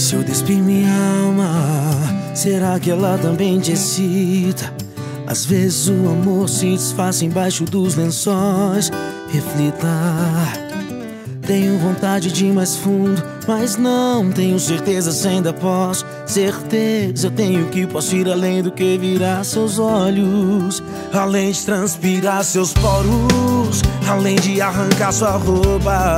Despe minha alma, será que ela também te excita? Às vezes o amor se desfaz embaixo dos lençóis. Reflita. Tenho vontade de ir mais fundo, mas não tenho certeza se ainda posso. Certeza tenho que posso ir além do que virar seus olhos, além de transpirar seus poros, além de arrancar sua roupa,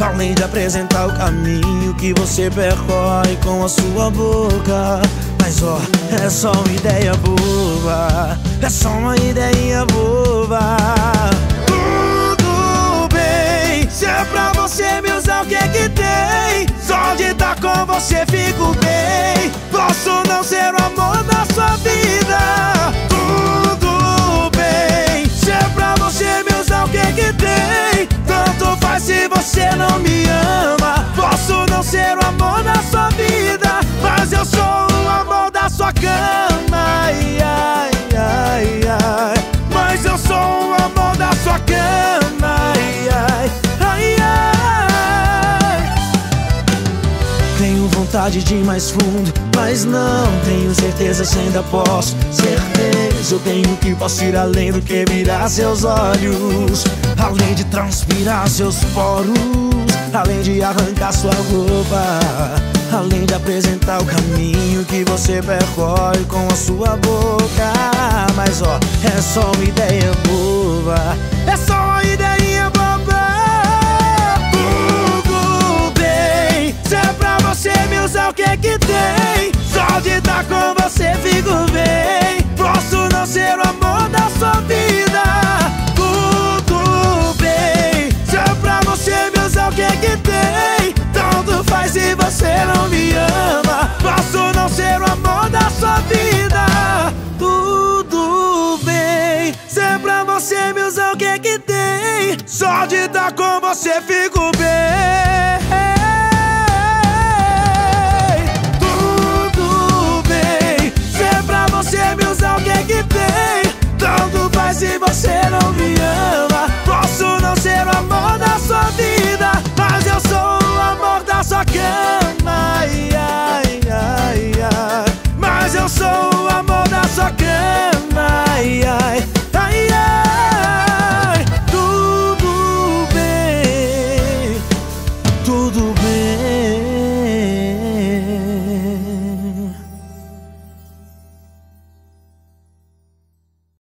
além de apresentar o caminho que você percorre com a sua boca. Mas ó, é só uma ideia boba, é só uma ideia boba. Você fico bem. Posso não ser o vontade de ir mais fundo, mas não tenho certeza se ainda posso. Certeza eu tenho que posso ir além do que virar seus olhos, além de transpirar seus poros, além de arrancar sua roupa, além de apresentar o caminho que você percorre com a sua boca. Mas ó, é só uma ideia boba, é só uma ideia que que tem? Só de estar com você fico bem. Se você não me ama Posso não ser o amor da sua vida Mas eu sou o amor da